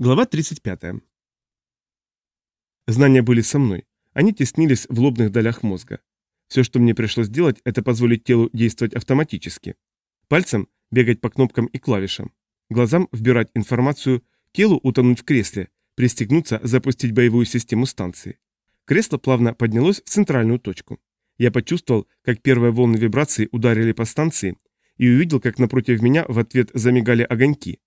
Глава 35. Знания были со мной. Они теснились в лобных долях мозга. Все, что мне пришлось делать, это позволить телу действовать автоматически. Пальцем бегать по кнопкам и клавишам. Глазам вбирать информацию, телу утонуть в кресле, пристегнуться, запустить боевую систему станции. Кресло плавно поднялось в центральную точку. Я почувствовал, как первые волны вибрации ударили по станции, и увидел, как напротив меня в ответ замигали огоньки,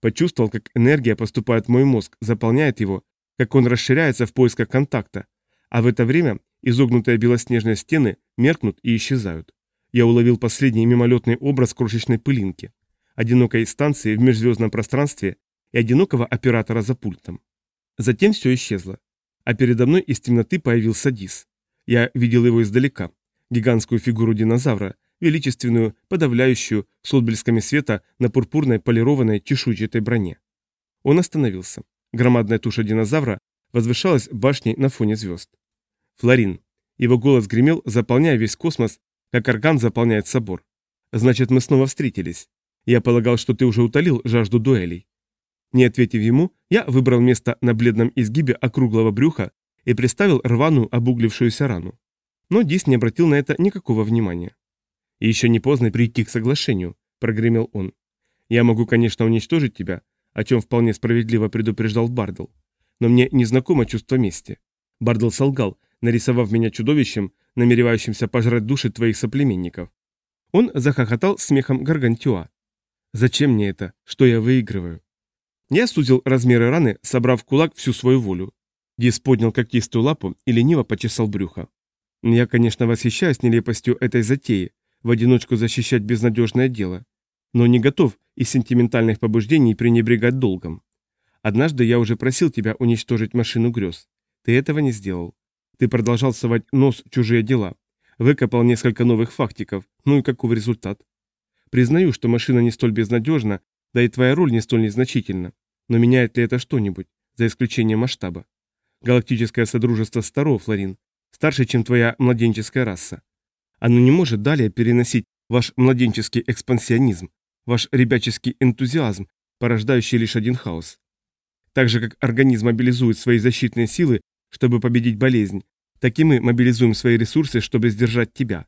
Почувствовал, как энергия поступает в мой мозг, заполняет его, как он расширяется в поисках контакта, а в это время изогнутые белоснежные стены меркнут и исчезают. Я уловил последний мимолетный образ крошечной пылинки, одинокой станции в межзвездном пространстве и одинокого оператора за пультом. Затем все исчезло, а передо мной из темноты появился Дис. Я видел его издалека, гигантскую фигуру динозавра, величественную, подавляющую, с отблесками света на пурпурной полированной чешуйчатой броне. Он остановился. Громадная туша динозавра возвышалась башней на фоне звезд. Флорин. Его голос гремел, заполняя весь космос, как орган заполняет собор. Значит, мы снова встретились. Я полагал, что ты уже утолил жажду дуэлей. Не ответив ему, я выбрал место на бледном изгибе округлого брюха и приставил рваную обуглившуюся рану. Но Дис не обратил на это никакого внимания. И еще не поздно прийти к соглашению, прогремел он. Я могу, конечно, уничтожить тебя, о чем вполне справедливо предупреждал Бардл. Но мне не знакомо чувство мести. Бардл солгал, нарисовав меня чудовищем, намеревающимся пожрать души твоих соплеменников. Он захохотал смехом Гаргантюа. «Зачем мне это? Что я выигрываю?» Я сузил размеры раны, собрав в кулак всю свою волю. Дис поднял когтистую лапу и лениво почесал брюхо. Я, конечно, восхищаюсь нелепостью этой затеи, в одиночку защищать безнадежное дело, но не готов из сентиментальных побуждений пренебрегать долгом. Однажды я уже просил тебя уничтожить машину грез. Ты этого не сделал. Ты продолжал совать нос в чужие дела. Выкопал несколько новых фактиков. Ну и каков результат? Признаю, что машина не столь безнадежна, да и твоя роль не столь незначительна. Но меняет ли это что-нибудь, за исключением масштаба? Галактическое Содружество старого, Флорин, старше, чем твоя младенческая раса. Оно не может далее переносить ваш младенческий экспансионизм, ваш ребяческий энтузиазм, порождающий лишь один хаос. Так же, как организм мобилизует свои защитные силы, чтобы победить болезнь, так и мы мобилизуем свои ресурсы, чтобы сдержать тебя.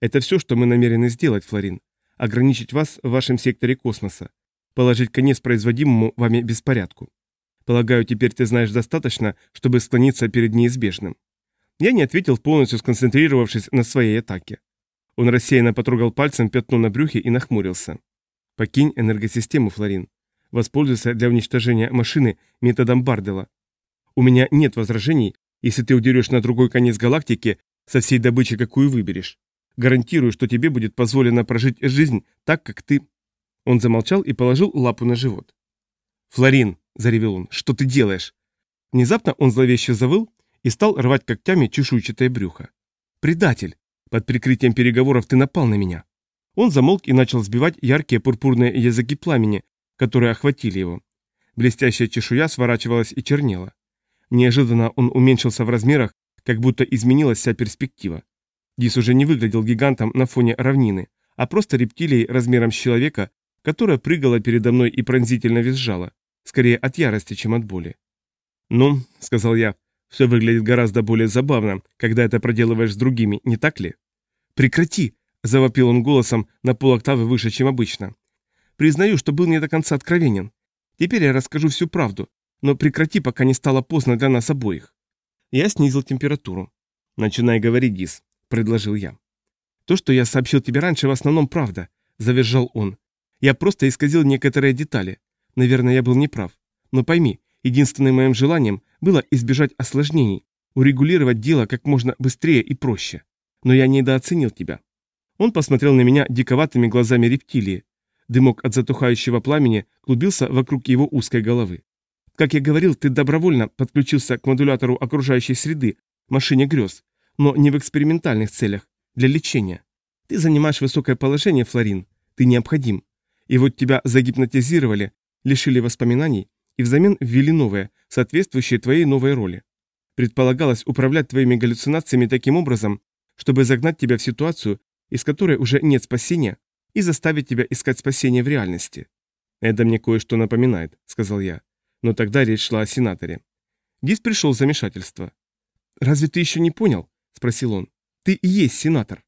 Это все, что мы намерены сделать, Флорин. Ограничить вас в вашем секторе космоса. Положить конец производимому вами беспорядку. Полагаю, теперь ты знаешь достаточно, чтобы склониться перед неизбежным. Я не ответил, полностью сконцентрировавшись на своей атаке. Он рассеянно потрогал пальцем пятно на брюхе и нахмурился. «Покинь энергосистему, Флорин. Воспользуйся для уничтожения машины методом Бардела. У меня нет возражений, если ты удерешь на другой конец галактики со всей добычей, какую выберешь. Гарантирую, что тебе будет позволено прожить жизнь так, как ты...» Он замолчал и положил лапу на живот. «Флорин!» – заревел он. «Что ты делаешь?» Внезапно он зловеще завыл, и стал рвать когтями чешуйчатое брюхо. «Предатель! Под прикрытием переговоров ты напал на меня!» Он замолк и начал сбивать яркие пурпурные языки пламени, которые охватили его. Блестящая чешуя сворачивалась и чернела. Неожиданно он уменьшился в размерах, как будто изменилась вся перспектива. Дис уже не выглядел гигантом на фоне равнины, а просто рептилией размером с человека, которая прыгала передо мной и пронзительно визжала, скорее от ярости, чем от боли. «Ну», — сказал я, все выглядит гораздо более забавно, когда это проделываешь с другими, не так ли? Прекрати, завопил он голосом на полоктавы выше, чем обычно. Признаю, что был не до конца откровенен. Теперь я расскажу всю правду, но прекрати, пока не стало поздно для нас обоих. Я снизил температуру. Начинай говорить, Дис, предложил я. То, что я сообщил тебе раньше, в основном правда, завержал он. Я просто исказил некоторые детали. Наверное, я был неправ. Но пойми, единственным моим желанием было избежать осложнений, урегулировать дело как можно быстрее и проще. Но я недооценил тебя. Он посмотрел на меня диковатыми глазами рептилии. Дымок от затухающего пламени клубился вокруг его узкой головы. Как я говорил, ты добровольно подключился к модулятору окружающей среды, машине грез, но не в экспериментальных целях, для лечения. Ты занимаешь высокое положение, Флорин, ты необходим. И вот тебя загипнотизировали, лишили воспоминаний и взамен ввели новое, соответствующее твоей новой роли. Предполагалось управлять твоими галлюцинациями таким образом, чтобы загнать тебя в ситуацию, из которой уже нет спасения, и заставить тебя искать спасение в реальности. «Это мне кое-что напоминает», — сказал я. но тогда речь шла о сенаторе. Гис пришел в замешательство. «Разве ты еще не понял?» – спросил он. «Ты и есть сенатор».